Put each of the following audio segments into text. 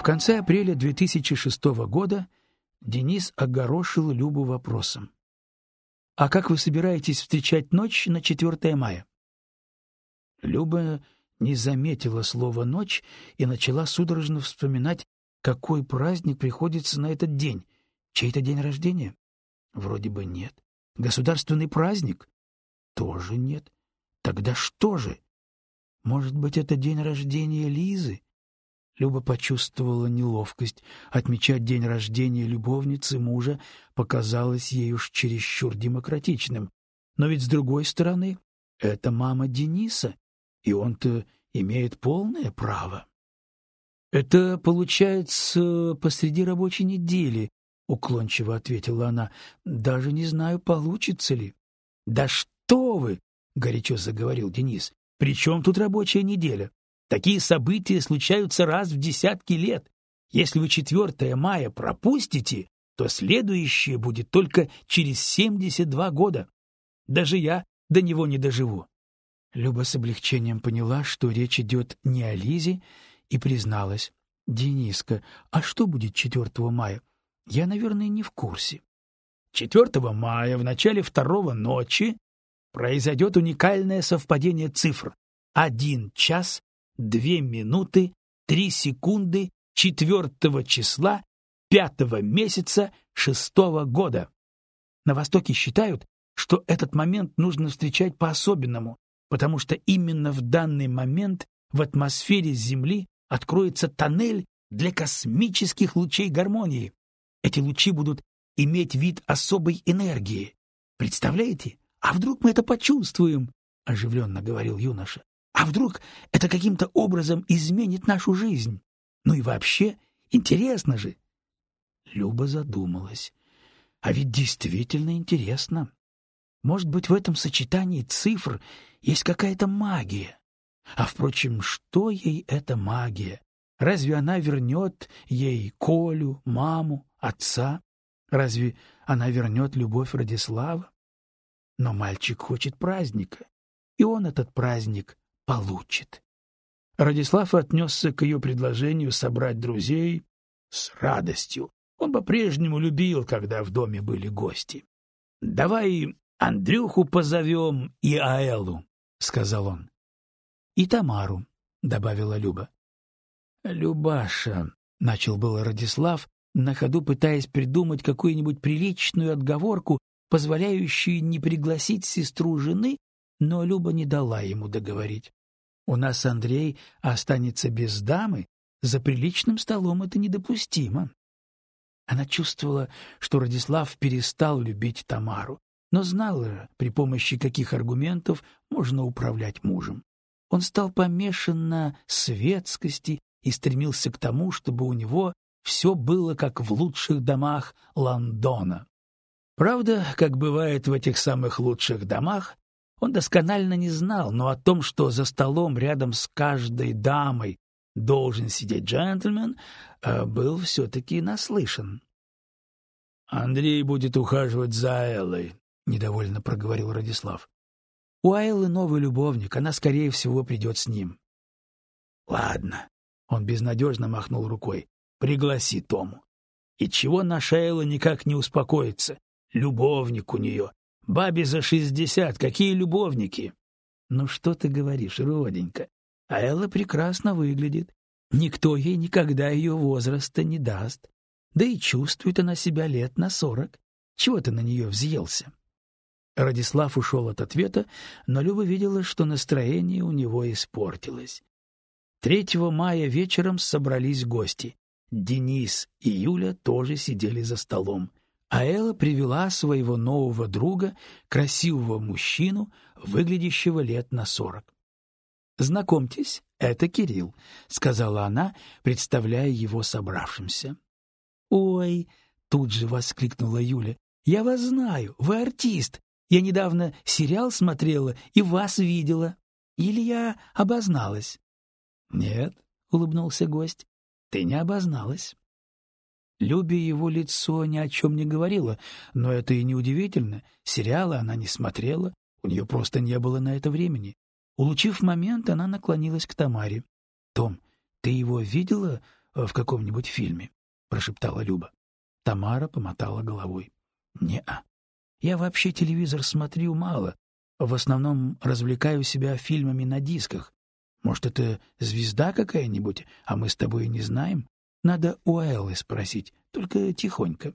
В конце апреля 2006 года Денис огорошил Любу вопросом. «А как вы собираетесь встречать ночь на 4 мая?» Люба не заметила слова «ночь» и начала судорожно вспоминать, какой праздник приходится на этот день. Чей-то день рождения? Вроде бы нет. Государственный праздник? Тоже нет. Тогда что же? Может быть, это день рождения Лизы? Люба почувствовала неловкость. Отмечать день рождения любовницы мужа показалось ей уж чересчур демократичным. Но ведь, с другой стороны, это мама Дениса, и он-то имеет полное право. «Это, получается, посреди рабочей недели», — уклончиво ответила она. «Даже не знаю, получится ли». «Да что вы!» — горячо заговорил Денис. «При чем тут рабочая неделя? Такие события случаются раз в десятки лет. Если вы 4 мая пропустите, то следующее будет только через 72 года. Даже я до него не доживу. Люба с облегчением поняла, что речь идет не о Лизе, и призналась. «Дениска, а что будет 4 мая? Я, наверное, не в курсе». 4 мая в начале второго ночи произойдет уникальное совпадение цифр. Один час, две минуты, три секунды четвертого числа пятого месяца шестого года. На Востоке считают, что этот момент нужно встречать по-особенному, потому что именно в данный момент в атмосфере Земли откроется тоннель для космических лучей гармонии. Эти лучи будут иметь вид особой энергии. Представляете? А вдруг мы это почувствуем? оживленно говорил юноша. А вдруг это каким-то образом изменит нашу жизнь? Ну и вообще, интересно же. Люба задумалась. А ведь действительно интересно. Может быть, в этом сочетании цифр есть какая-то магия. А, впрочем, что ей эта магия? Разве она вернет ей Колю, маму, отца? Разве она вернет любовь Радислава? Но мальчик хочет праздника, и он этот праздник получит. Радислав отнесся к ее предложению собрать друзей с радостью. Он по-прежнему любил, когда в доме были гости. — Давай Андрюху позовем и Аэлу, — сказал он. — И Тамару, — добавила Люба. — Любаша, — начал был Радислав, на ходу пытаясь придумать какую-нибудь приличную отговорку, позволяющую не пригласить сестру жены, но Люба не дала ему договорить. У нас Андрей останется без дамы, за приличным столом это недопустимо. Она чувствовала, что Радислав перестал любить Тамару, но знала, при помощи каких аргументов можно управлять мужем. Он стал помешан на светскости и стремился к тому, чтобы у него все было как в лучших домах Лондона. Правда, как бывает в этих самых лучших домах, он досконально не знал, но о том, что за столом рядом с каждой дамой должен сидеть джентльмен, э, был все-таки наслышан. «Андрей будет ухаживать за Эллой», — недовольно проговорил Радислав. «У Айлы новый любовник, она, скорее всего, придет с ним». «Ладно», — он безнадежно махнул рукой, — «пригласи Тому». И чего наша Элла никак не успокоится? Любовник у нее. Бабе за шестьдесят, какие любовники? Ну что ты говоришь, роденька? А Элла прекрасно выглядит. Никто ей никогда ее возраста не даст. Да и чувствует она себя лет на сорок. Чего ты на нее взъелся? Радислав ушел от ответа, но Люба видела, что настроение у него испортилось. Третьего мая вечером собрались гости. Денис и Юля тоже сидели за столом. А Элла привела своего нового друга, красивого мужчину, выглядящего лет на сорок. «Знакомьтесь, это Кирилл», — сказала она, представляя его собравшимся. «Ой!» — тут же воскликнула Юля. «Я вас знаю, вы артист. Я недавно сериал смотрела и вас видела. Или я обозналась?» «Нет», — улыбнулся гость, — «ты не обозналась». Любе его лицо ни о чем не говорило, но это и не удивительно. Сериалы она не смотрела, у нее просто не было на это времени. Улучив момент, она наклонилась к Тамаре. — Том, ты его видела в каком-нибудь фильме? прошептала Люба. Тамара помотала головой. Не-а. Я вообще телевизор смотрю мало. В основном развлекаю себя фильмами на дисках. Может, это звезда какая-нибудь, а мы с тобой не знаем? Надо у Эллы спросить, только тихонько.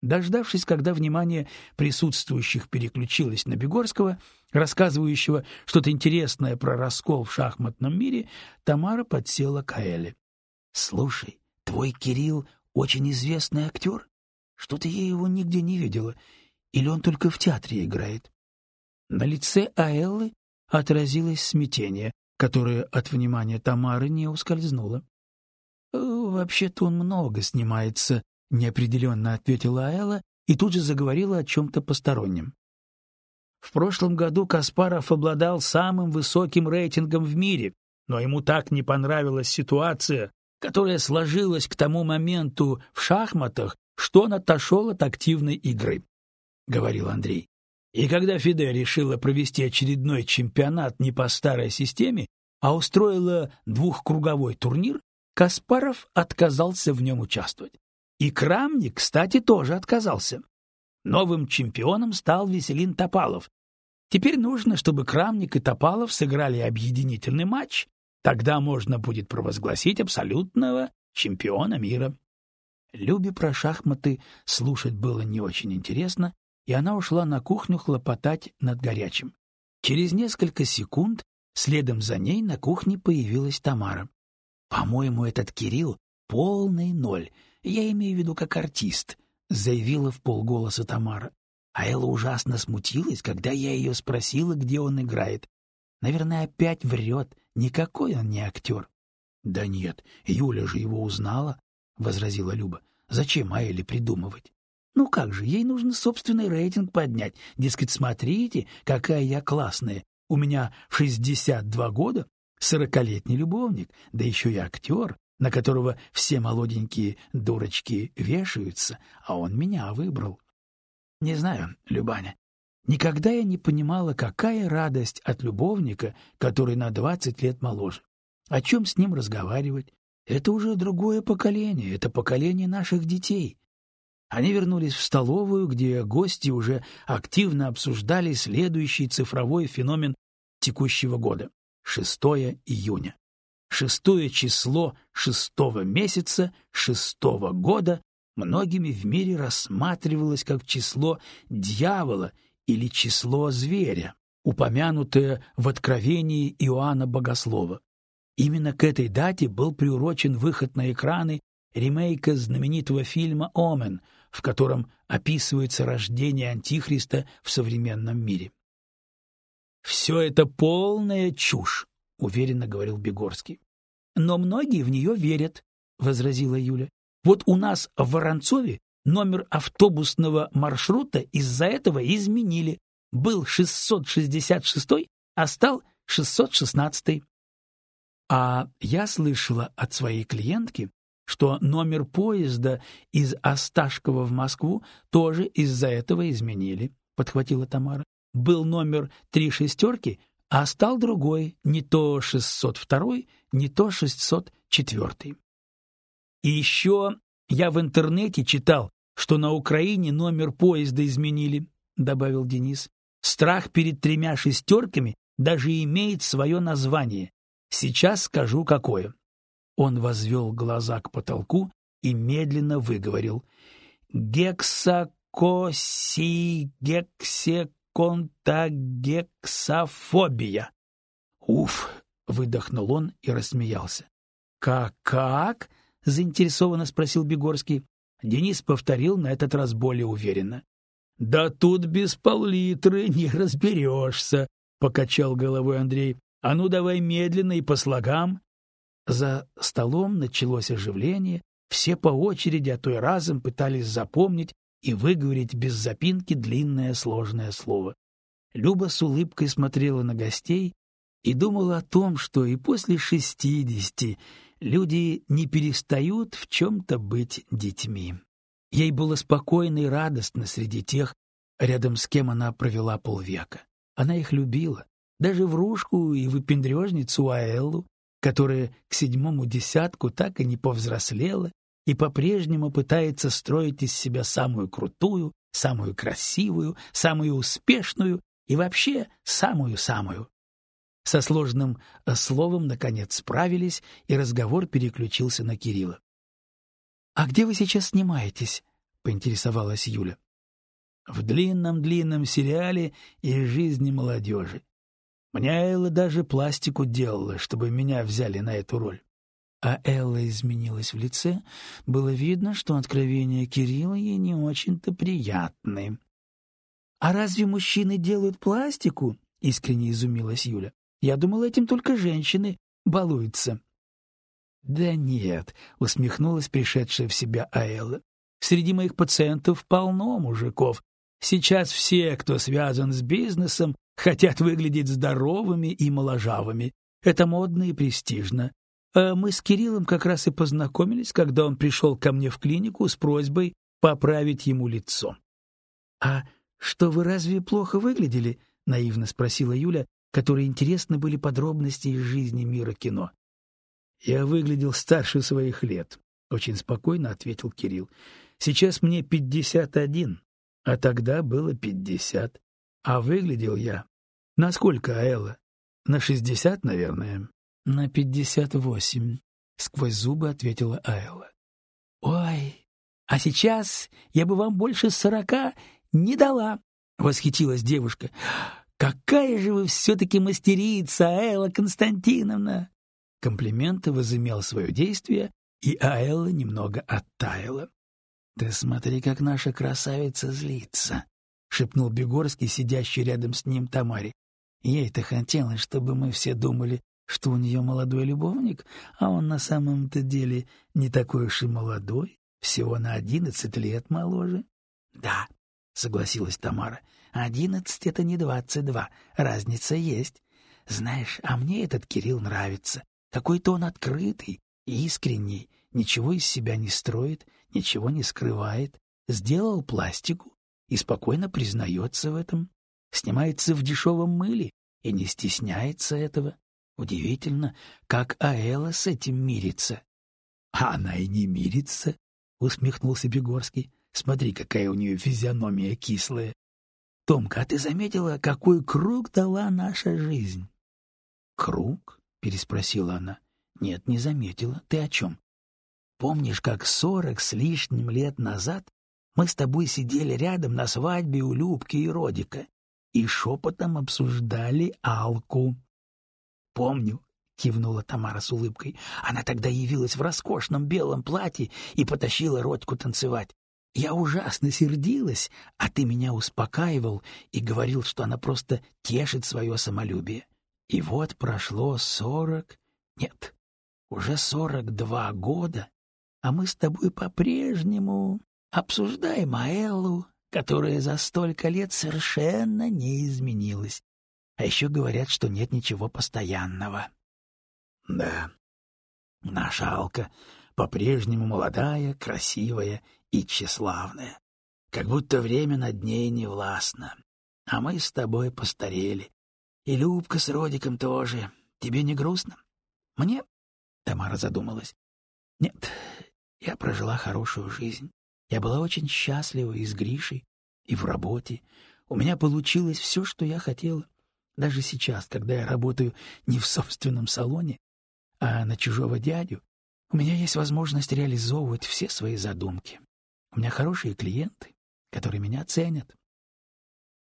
Дождавшись, когда внимание присутствующих переключилось на Бегорского, рассказывающего что-то интересное про раскол в шахматном мире, Тамара подсела к Элле. — Слушай, твой Кирилл очень известный актер? Что-то я его нигде не видела. Или он только в театре играет? На лице Аэллы отразилось смятение, которое от внимания Тамары не ускользнуло. «Э, «Вообще-то он много снимается», — неопределенно ответила Аэла и тут же заговорила о чем-то постороннем. В прошлом году Каспаров обладал самым высоким рейтингом в мире, но ему так не понравилась ситуация, которая сложилась к тому моменту в шахматах, что он отошел от активной игры, — говорил Андрей. И когда Фиде решила провести очередной чемпионат не по старой системе, а устроила двухкруговой турнир, Каспаров отказался в нем участвовать. И Крамник, кстати, тоже отказался. Новым чемпионом стал Веселин Топалов. Теперь нужно, чтобы Крамник и Топалов сыграли объединительный матч, тогда можно будет провозгласить абсолютного чемпиона мира. Любе про шахматы слушать было не очень интересно, и она ушла на кухню хлопотать над горячим. Через несколько секунд следом за ней на кухне появилась Тамара. «По-моему, этот Кирилл — полный ноль, я имею в виду как артист», — заявила в полголоса Тамара. А Элла ужасно смутилась, когда я ее спросила, где он играет. Наверное, опять врет, никакой он не актер. — Да нет, Юля же его узнала, — возразила Люба. — Зачем Аэле придумывать? Ну как же, ей нужно собственный рейтинг поднять. Дескать, смотрите, какая я классная. У меня в шестьдесят два года сорокалетний любовник, да еще и актер, на которого все молоденькие дурочки вешаются, а он меня выбрал. Не знаю, Любаня, никогда я не понимала, какая радость от любовника, который на двадцать лет моложе. О чем с ним разговаривать? Это уже другое поколение, это поколение наших детей. Они вернулись в столовую, где гости уже активно обсуждали следующий цифровой феномен текущего года — 6 июня. Шестое число шестого месяца шестого года многими в мире рассматривалось как число дьявола или число зверя, упомянутое в Откровении Иоанна Богослова. Именно к этой дате был приурочен выход на экраны ремейка знаменитого фильма «Омен», в котором описывается рождение Антихриста в современном мире. «Все это полная чушь», — уверенно говорил Бегорский. «Но многие в нее верят», — возразила Юля. «Вот у нас в Воронцове номер автобусного маршрута из-за этого изменили. Был 666, а стал 616. А я слышала от своей клиентки, что номер поезда из Осташкова в Москву тоже из-за этого изменили, подхватила Тамара. Был номер три шестерки, а стал другой, не то 602, не то 604. И еще я в интернете читал, что на Украине номер поезда изменили, добавил Денис. Страх перед тремя шестерками даже имеет свое название Сейчас скажу, какое. Он возвел глаза к потолку и медленно выговорил. Гексакосигексеконтагексофобия. Уф, выдохнул он и рассмеялся. Как как? заинтересованно спросил Бегорский. Денис повторил на этот раз более уверенно. Да тут без пол-литры не разберешься», — покачал головой Андрей. А ну давай медленно и по слогам. За столом началось оживление, все по очереди, а то и разом пытались запомнить и выговорить без запинки длинное сложное слово. Люба с улыбкой смотрела на гостей и думала о том, что и после шестидесяти люди не перестают в чем-то быть детьми. Ей было спокойно и радостно среди тех, рядом с кем она провела полвека. Она их любила, даже врушку и выпендрежницу Аэллу, которая к седьмому десятку так и не повзрослела и по-прежнему пытается строить из себя самую крутую, самую красивую, самую успешную и вообще самую-самую. Со сложным э, словом, наконец, справились, и разговор переключился на Кирилла. «А где вы сейчас снимаетесь?» — поинтересовалась Юля. «В длинном-длинном сериале из жизни молодежи. Мне Элла даже пластику делала, чтобы меня взяли на эту роль». А Элла изменилась в лице. Было видно, что откровения Кирилла ей не очень-то приятны. «А разве мужчины делают пластику?» — искренне изумилась Юля. «Я думала, этим только женщины балуются». «Да нет», — усмехнулась пришедшая в себя Аэлла. «Среди моих пациентов полно мужиков. Сейчас все, кто связан с бизнесом, хотят выглядеть здоровыми и моложавыми. Это модно и престижно. А мы с Кириллом как раз и познакомились, когда он пришел ко мне в клинику с просьбой поправить ему лицо. — А что вы разве плохо выглядели? — наивно спросила Юля, которой интересны были подробности из жизни мира кино. — Я выглядел старше своих лет, — очень спокойно ответил Кирилл. — Сейчас мне пятьдесят один, а тогда было пятьдесят. А выглядел я... На сколько, Аэлла? На шестьдесят, наверное. На пятьдесят восемь, сквозь зубы ответила Айла. Ой, а сейчас я бы вам больше сорока не дала, восхитилась девушка. Какая же вы все-таки мастерица, Айла Константиновна! Комплимент возымел свое действие, и Аэлла немного оттаяла. — Ты смотри, как наша красавица злится, — шепнул Бегорский, сидящий рядом с ним Тамаре. — Ей-то хотелось, чтобы мы все думали, что у нее молодой любовник, а он на самом-то деле не такой уж и молодой, всего на одиннадцать лет моложе. — Да, — согласилась Тамара, — одиннадцать — это не двадцать два, разница есть. Знаешь, а мне этот Кирилл нравится. Какой-то он открытый, искренний, ничего из себя не строит, ничего не скрывает, сделал пластику и спокойно признается в этом, снимается в дешевом мыле и не стесняется этого. Удивительно, как Аэла с этим мирится. — А она и не мирится, — усмехнулся Бегорский. — Смотри, какая у нее физиономия кислая. — Томка, а ты заметила, какой круг дала наша жизнь? — Круг? — переспросила она. — Нет, не заметила. Ты о чем? Помнишь, как сорок с лишним лет назад мы с тобой сидели рядом на свадьбе у Любки и Родика и шепотом обсуждали Алку? Помню, кивнула Тамара с улыбкой. Она тогда явилась в роскошном белом платье и потащила Родьку танцевать. Я ужасно сердилась, а ты меня успокаивал и говорил, что она просто тешит свое самолюбие. И вот прошло сорок... Нет, уже сорок два года, а мы с тобой по-прежнему обсуждаем Аэллу, которая за столько лет совершенно не изменилась. А еще говорят, что нет ничего постоянного. Да, наша Алка по-прежнему молодая, красивая и тщеславная. Как будто время над ней не властно. А мы с тобой постарели. И Любка с Родиком тоже. Тебе не грустно? Мне? Тамара задумалась. Нет, я прожила хорошую жизнь. Я была очень счастлива и с Гришей, и в работе. У меня получилось все, что я хотела. Даже сейчас, когда я работаю не в собственном салоне, а на чужого дядю, у меня есть возможность реализовывать все свои задумки. У меня хорошие клиенты, которые меня ценят.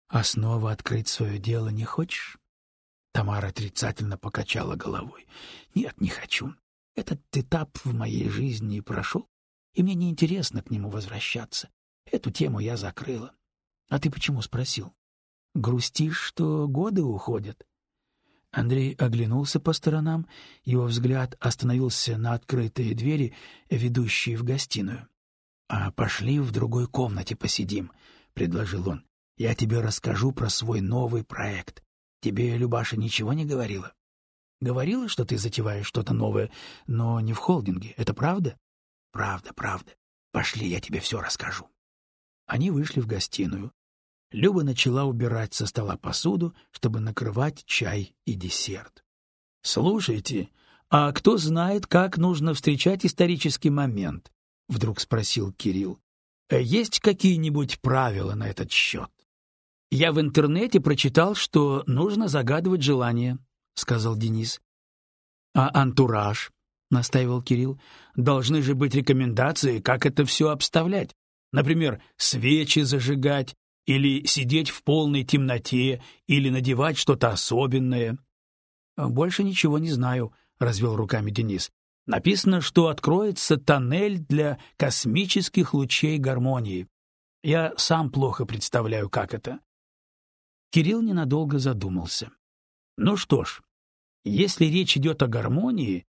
А снова открыть свое дело не хочешь? Тамара отрицательно покачала головой. Нет, не хочу. Этот этап в моей жизни прошел, и мне неинтересно к нему возвращаться. Эту тему я закрыла. А ты почему спросил? Грустишь, что годы уходят? Андрей оглянулся по сторонам, его взгляд остановился на открытые двери, ведущие в гостиную. — А пошли в другой комнате посидим, — предложил он. — Я тебе расскажу про свой новый проект. Тебе Любаша ничего не говорила? — Говорила, что ты затеваешь что-то новое, но не в холдинге. Это правда? — Правда, правда. Пошли, я тебе все расскажу. Они вышли в гостиную. Люба начала убирать со стола посуду, чтобы накрывать чай и десерт. — Слушайте, А кто знает, как нужно встречать исторический момент? Вдруг спросил Кирилл. «Э, есть какие-нибудь правила на этот счет?» Я в интернете прочитал, что нужно загадывать желание, сказал Денис. А антураж, настаивал Кирилл. Должны же быть рекомендации, как это все обставлять. Например, свечи зажигать или сидеть в полной темноте или надевать что-то особенное. Больше ничего не знаю, развел руками Денис. Написано, что откроется тоннель для космических лучей гармонии. Я сам плохо представляю, как это. Кирилл ненадолго задумался. Ну что ж, если речь идет о гармонии,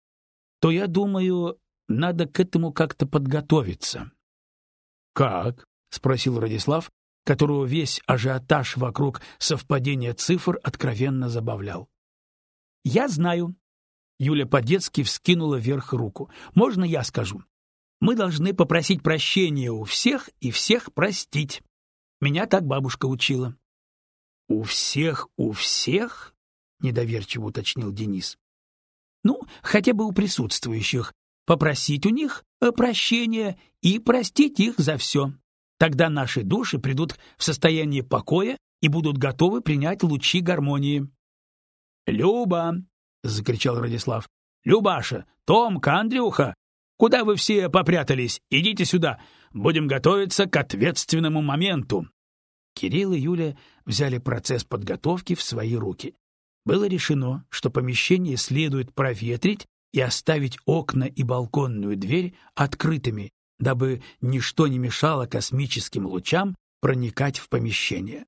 то, я думаю, надо к этому как-то подготовиться. Как? спросил Радислав, которого весь ажиотаж вокруг совпадения цифр откровенно забавлял. Я знаю. Юля по-детски вскинула вверх руку. Можно я скажу? Мы должны попросить прощения у всех и всех простить. Меня так бабушка учила. У всех, у всех? недоверчиво уточнил Денис. Ну, хотя бы у присутствующих, попросить у них э, прощения и простить их за все. Тогда наши души придут в состояние покоя и будут готовы принять лучи гармонии. Люба, закричал Радислав. Любаша, Томка, Андрюха, куда вы все попрятались? Идите сюда. Будем готовиться к ответственному моменту. Кирилл и Юля взяли процесс подготовки в свои руки. Было решено, что помещение следует проветрить и оставить окна и балконную дверь открытыми, дабы ничто не мешало космическим лучам проникать в помещение.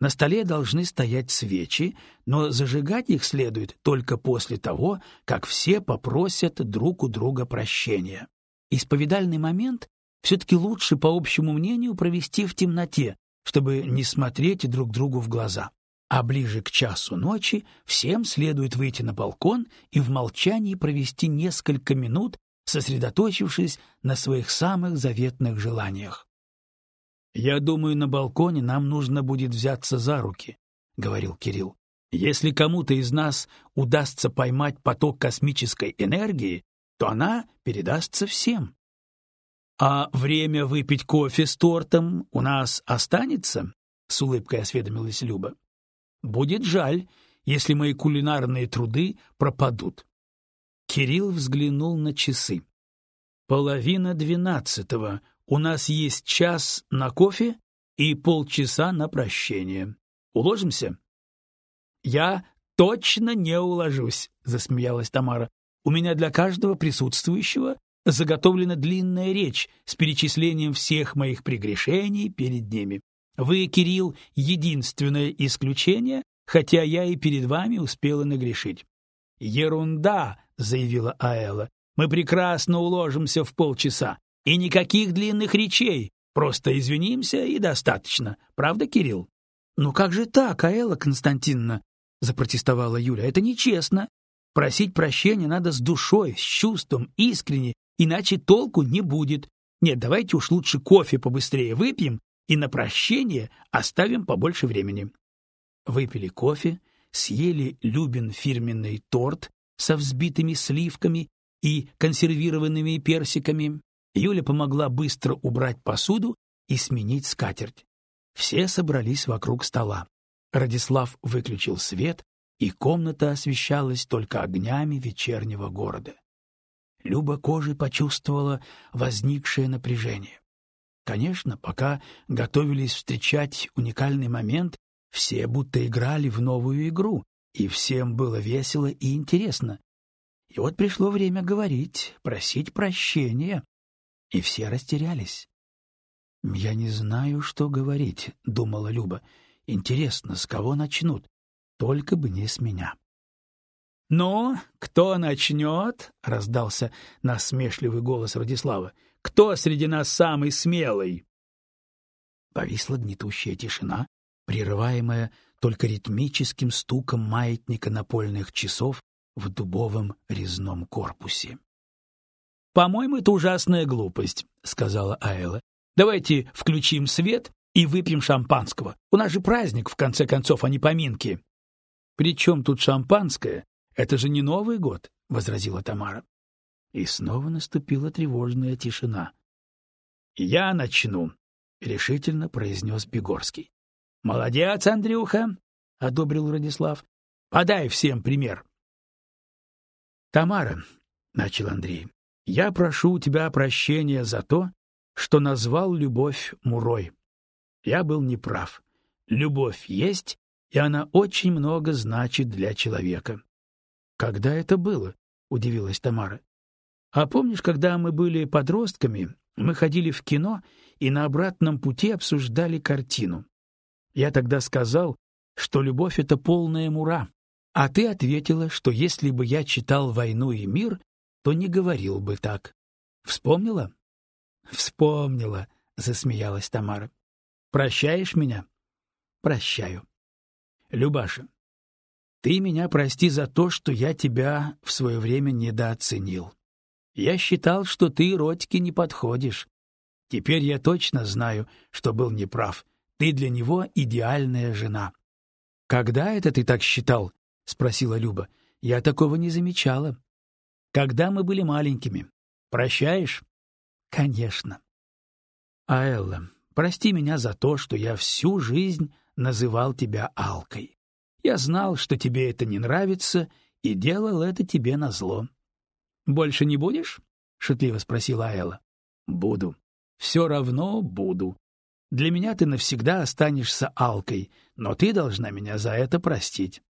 На столе должны стоять свечи, но зажигать их следует только после того, как все попросят друг у друга прощения. Исповедальный момент все-таки лучше, по общему мнению, провести в темноте, чтобы не смотреть друг другу в глаза. А ближе к часу ночи всем следует выйти на балкон и в молчании провести несколько минут, сосредоточившись на своих самых заветных желаниях. «Я думаю, на балконе нам нужно будет взяться за руки», — говорил Кирилл. «Если кому-то из нас удастся поймать поток космической энергии, то она передастся всем. А время выпить кофе с тортом у нас останется? с улыбкой осведомилась Люба. Будет жаль, если мои кулинарные труды пропадут. Кирилл взглянул на часы. Половина двенадцатого. У нас есть час на кофе и полчаса на прощение. Уложимся? Я точно не уложусь, засмеялась Тамара. У меня для каждого присутствующего заготовлена длинная речь с перечислением всех моих прегрешений перед ними. Вы, Кирилл, единственное исключение, хотя я и перед вами успела нагрешить. Ерунда, заявила Аэла. Мы прекрасно уложимся в полчаса. И никаких длинных речей. Просто извинимся и достаточно. Правда, Кирилл? Ну как же так, Аэла Константиновна? запротестовала Юля. Это нечестно. Просить прощения надо с душой, с чувством, искренне, иначе толку не будет. Нет, давайте уж лучше кофе побыстрее выпьем и на прощение оставим побольше времени. Выпили кофе, съели Любин фирменный торт со взбитыми сливками и консервированными персиками. Юля помогла быстро убрать посуду и сменить скатерть. Все собрались вокруг стола. Радислав выключил свет, и комната освещалась только огнями вечернего города. Люба кожей почувствовала возникшее напряжение. Конечно, пока готовились встречать уникальный момент, все будто играли в новую игру, и всем было весело и интересно. И вот пришло время говорить, просить прощения, и все растерялись. «Я не знаю, что говорить», — думала Люба. «Интересно, с кого начнут? Только бы не с меня». «Ну, кто начнет?» — раздался насмешливый голос Радислава. «Кто среди нас самый смелый?» Повисла гнетущая тишина, прерываемая только ритмическим стуком маятника напольных часов в дубовом резном корпусе. «По-моему, это ужасная глупость», — сказала Айла. «Давайте включим свет и выпьем шампанского. У нас же праздник, в конце концов, а не поминки». «При чем тут шампанское?» Это же не Новый год, возразила Тамара. И снова наступила тревожная тишина. Я начну, решительно произнес Бегорский. Молодец, Андрюха, одобрил Радислав. Подай всем пример. Тамара, начал Андрей. Я прошу у тебя прощения за то, что назвал любовь мурой. Я был неправ. Любовь есть, и она очень много значит для человека. Когда это было? удивилась Тамара. А помнишь, когда мы были подростками, мы ходили в кино и на обратном пути обсуждали картину. Я тогда сказал, что любовь это полная мура, а ты ответила, что если бы я читал «Войну и мир», то не говорил бы так. Вспомнила? Вспомнила, засмеялась Тамара. Прощаешь меня? Прощаю. Любаша, ты меня прости за то, что я тебя в свое время недооценил. Я считал, что ты Родьке не подходишь. Теперь я точно знаю, что был неправ. Ты для него идеальная жена. Когда это ты так считал? спросила Люба. Я такого не замечала. Когда мы были маленькими. Прощаешь? Конечно. А Элла, прости меня за то, что я всю жизнь называл тебя Алкой. Я знал, что тебе это не нравится, и делал это тебе назло. Больше не будешь? шутливо спросила Элла. Буду. Все равно буду. Для меня ты навсегда останешься Алкой, но ты должна меня за это простить.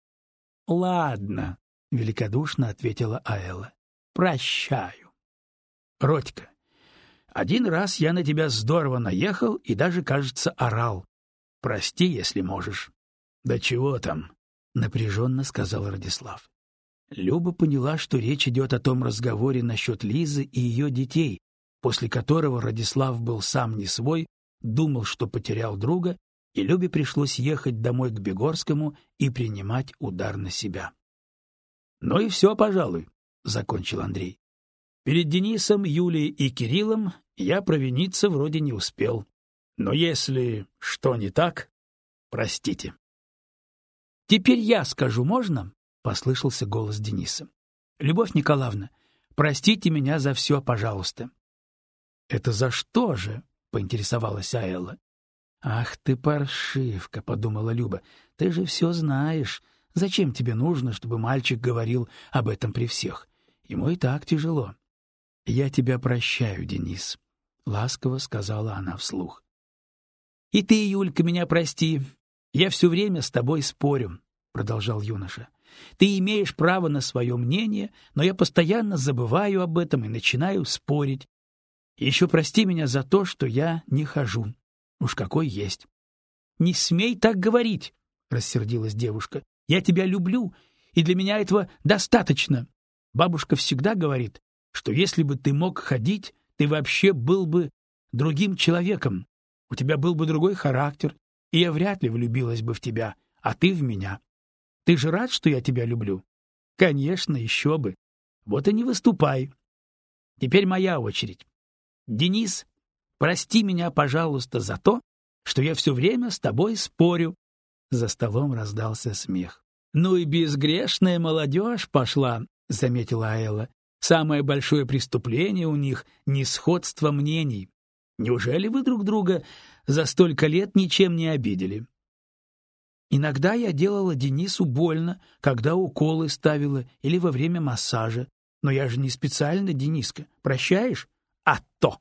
Ладно, великодушно ответила Аэла. Прощаю. Родька, один раз я на тебя здорово наехал и даже, кажется, орал. Прости, если можешь. Да чего там? напряженно сказал Радислав. Люба поняла, что речь идет о том разговоре насчет Лизы и ее детей, после которого Радислав был сам не свой, думал, что потерял друга, и Любе пришлось ехать домой к Бегорскому и принимать удар на себя. «Ну и все, пожалуй», — закончил Андрей. «Перед Денисом, Юлией и Кириллом я провиниться вроде не успел. Но если что не так, простите. Теперь я скажу, можно? послышался голос Дениса. Любовь Николаевна, простите меня за все, пожалуйста. Это за что же? Поинтересовалась Аэлла. Ах ты паршивка, подумала Люба. Ты же все знаешь. Зачем тебе нужно, чтобы мальчик говорил об этом при всех? Ему и так тяжело. Я тебя прощаю, Денис, ласково сказала она вслух. И ты, Юлька, меня прости. Я все время с тобой спорю, продолжал юноша. Ты имеешь право на свое мнение, но я постоянно забываю об этом и начинаю спорить. Еще прости меня за то, что я не хожу. Уж какой есть. Не смей так говорить, рассердилась девушка. Я тебя люблю, и для меня этого достаточно. Бабушка всегда говорит, что если бы ты мог ходить, ты вообще был бы другим человеком. У тебя был бы другой характер, и я вряд ли влюбилась бы в тебя, а ты в меня. Ты же рад, что я тебя люблю? Конечно, еще бы. Вот и не выступай. Теперь моя очередь. Денис, прости меня, пожалуйста, за то, что я все время с тобой спорю. За столом раздался смех. Ну и безгрешная молодежь пошла, заметила Аэла. Самое большое преступление у них несходство мнений. Неужели вы друг друга за столько лет ничем не обидели? Иногда я делала Денису больно, когда уколы ставила или во время массажа. Но я же не специально, Дениска. Прощаешь? А то!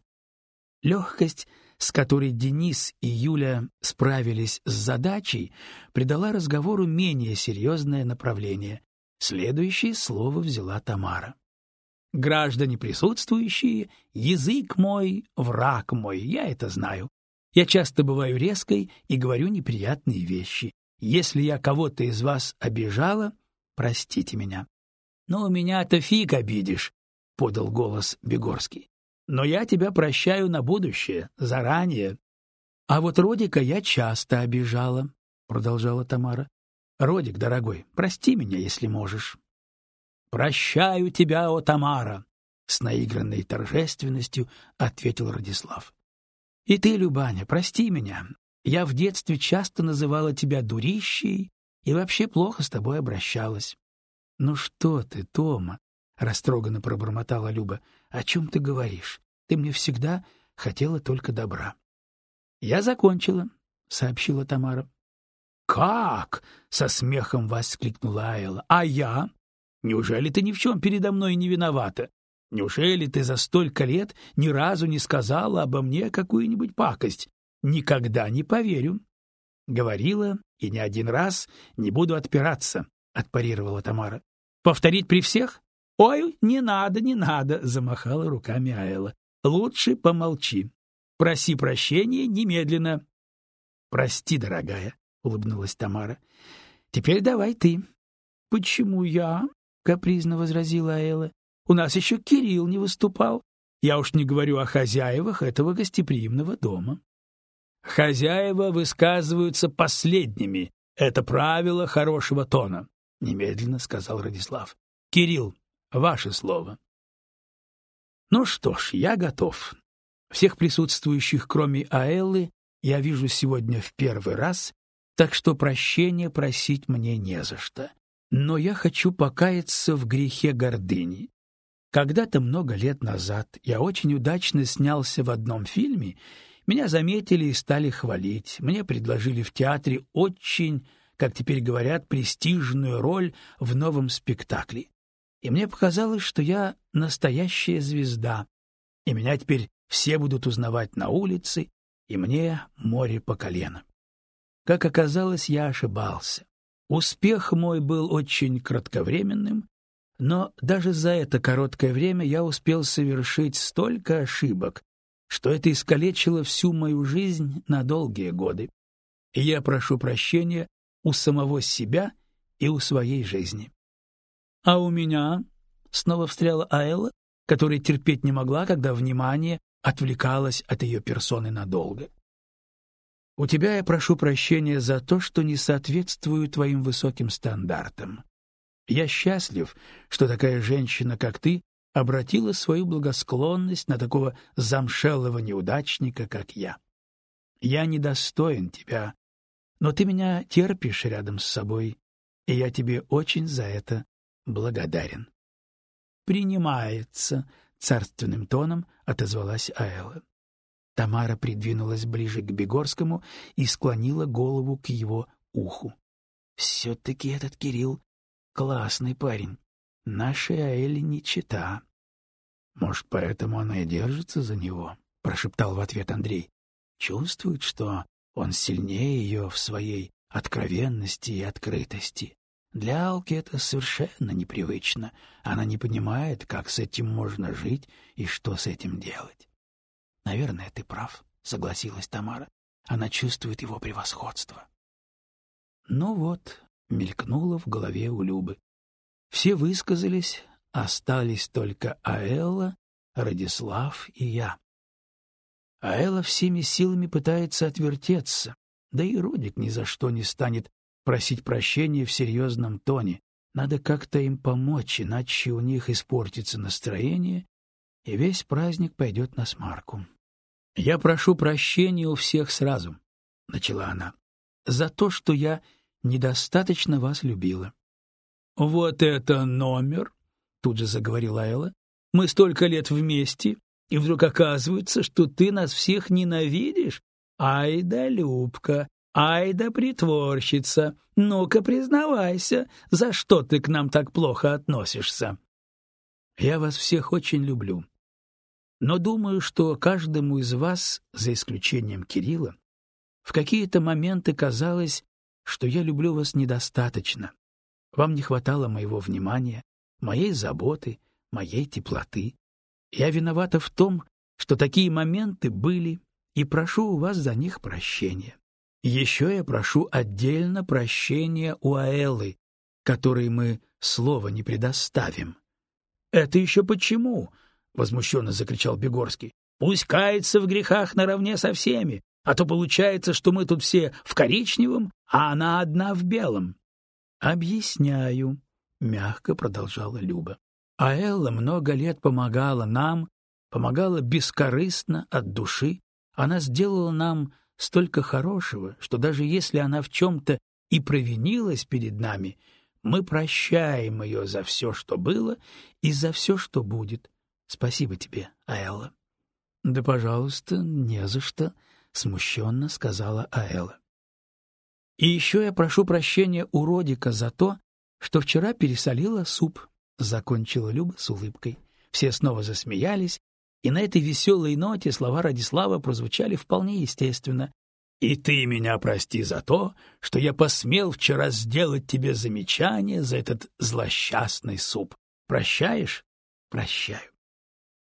Легкость, с которой Денис и Юля справились с задачей, придала разговору менее серьезное направление. Следующее слово взяла Тамара. Граждане присутствующие, язык мой, враг мой, я это знаю. Я часто бываю резкой и говорю неприятные вещи. Если я кого-то из вас обижала, простите меня. Но у меня-то фиг обидишь, подал голос Бегорский. Но я тебя прощаю на будущее, заранее. А вот Родика я часто обижала, продолжала Тамара. Родик, дорогой, прости меня, если можешь. Прощаю тебя, о Тамара, с наигранной торжественностью ответил Радислав. И ты, Любаня, прости меня. Я в детстве часто называла тебя дурищей и вообще плохо с тобой обращалась. Ну что ты, Тома? растроганно пробормотала Люба. О чем ты говоришь? Ты мне всегда хотела только добра. Я закончила, сообщила Тамара. Как? со смехом воскликнула Айла. А я? Неужели ты ни в чем передо мной не виновата? Неужели ты за столько лет ни разу не сказала обо мне какую-нибудь пакость? Никогда не поверю. Говорила, и не один раз не буду отпираться, отпарировала Тамара. Повторить при всех? Ой, не надо, не надо, замахала руками Айла. Лучше помолчи. Проси прощения немедленно. Прости, дорогая, улыбнулась Тамара. Теперь давай ты. Почему я? капризно возразила Айла. У нас еще Кирилл не выступал. Я уж не говорю о хозяевах этого гостеприимного дома. Хозяева высказываются последними. Это правило хорошего тона, немедленно сказал Радислав. Кирилл, ваше слово. Ну что ж, я готов. Всех присутствующих, кроме Аэллы, я вижу сегодня в первый раз, так что прощения просить мне не за что. Но я хочу покаяться в грехе гордыни. Когда-то много лет назад я очень удачно снялся в одном фильме, меня заметили и стали хвалить. Мне предложили в театре очень, как теперь говорят, престижную роль в новом спектакле. И мне показалось, что я настоящая звезда, и меня теперь все будут узнавать на улице, и мне море по колено. Как оказалось, я ошибался. Успех мой был очень кратковременным, но даже за это короткое время я успел совершить столько ошибок, что это искалечило всю мою жизнь на долгие годы. И я прошу прощения у самого себя и у своей жизни. А у меня снова встряла Аэла, которая терпеть не могла, когда внимание отвлекалось от ее персоны надолго. У тебя я прошу прощения за то, что не соответствую твоим высоким стандартам. Я счастлив, что такая женщина, как ты, обратила свою благосклонность на такого замшелого неудачника, как я. Я недостоин тебя, но ты меня терпишь рядом с собой, и я тебе очень за это благодарен. Принимается, царственным тоном отозвалась Аэла. Тамара придвинулась ближе к Бегорскому и склонила голову к его уху. все таки этот Кирилл Классный парень. Нашей Аэли не чита. Может, поэтому она и держится за него, прошептал в ответ Андрей. Чувствует, что он сильнее ее в своей откровенности и открытости. Для Алки это совершенно непривычно. Она не понимает, как с этим можно жить и что с этим делать. Наверное, ты прав, согласилась Тамара. Она чувствует его превосходство. Ну вот, мелькнуло в голове у Любы. Все высказались, остались только Аэлла, Радислав и я. Аэлла всеми силами пытается отвертеться, да и Родик ни за что не станет просить прощения в серьезном тоне. Надо как-то им помочь, иначе у них испортится настроение, и весь праздник пойдет на смарку. «Я прошу прощения у всех сразу», — начала она, — «за то, что я недостаточно вас любила. Вот это номер, тут же заговорила Элла. Мы столько лет вместе, и вдруг оказывается, что ты нас всех ненавидишь. Ай да Любка, ай да притворщица. Ну-ка признавайся, за что ты к нам так плохо относишься? Я вас всех очень люблю. Но думаю, что каждому из вас, за исключением Кирилла, в какие-то моменты казалось, что я люблю вас недостаточно. Вам не хватало моего внимания, моей заботы, моей теплоты. Я виновата в том, что такие моменты были, и прошу у вас за них прощения. Еще я прошу отдельно прощения у Аэллы, которой мы слова не предоставим. Это еще почему? возмущенно закричал Бегорский. Пусть кается в грехах наравне со всеми, а то получается, что мы тут все в коричневом, а она одна в белом. Объясняю, мягко продолжала Люба. А Элла много лет помогала нам, помогала бескорыстно от души. Она сделала нам столько хорошего, что даже если она в чем то и провинилась перед нами, Мы прощаем ее за все, что было, и за все, что будет. Спасибо тебе, Аэлла. — Да, пожалуйста, не за что, — смущенно сказала Аэлла. — И еще я прошу прощения у Родика за то, что вчера пересолила суп, — закончила Люба с улыбкой. Все снова засмеялись, и на этой веселой ноте слова Радислава прозвучали вполне естественно. «И ты меня прости за то, что я посмел вчера сделать тебе замечание за этот злосчастный суп. Прощаешь?» «Прощаю».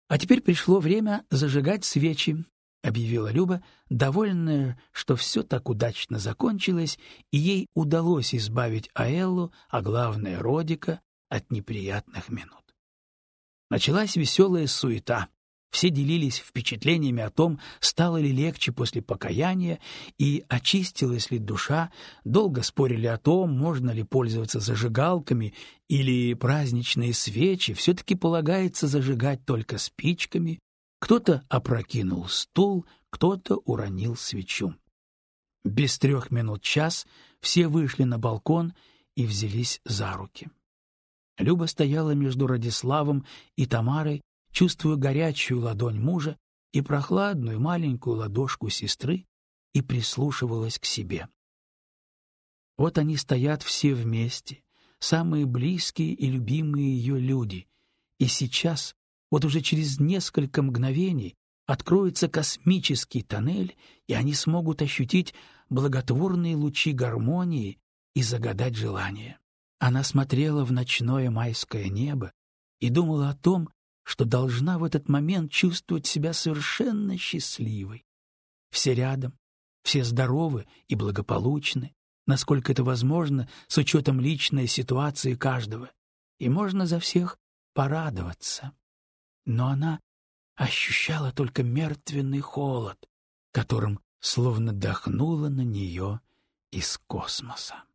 А теперь пришло время зажигать свечи, — объявила Люба, довольная, что все так удачно закончилось, и ей удалось избавить Аэллу, а главное — Родика, от неприятных минут. Началась веселая суета. Все делились впечатлениями о том, стало ли легче после покаяния и очистилась ли душа, долго спорили о том, можно ли пользоваться зажигалками или праздничные свечи все-таки полагается зажигать только спичками. Кто-то опрокинул стул, кто-то уронил свечу. Без трех минут час все вышли на балкон и взялись за руки. Люба стояла между Радиславом и Тамарой чувствуя горячую ладонь мужа и прохладную маленькую ладошку сестры, и прислушивалась к себе. Вот они стоят все вместе, самые близкие и любимые ее люди, и сейчас, вот уже через несколько мгновений, откроется космический тоннель, и они смогут ощутить благотворные лучи гармонии и загадать желание. Она смотрела в ночное майское небо и думала о том, что должна в этот момент чувствовать себя совершенно счастливой. Все рядом, все здоровы и благополучны, насколько это возможно с учетом личной ситуации каждого, и можно за всех порадоваться. Но она ощущала только мертвенный холод, которым словно дохнуло на нее из космоса.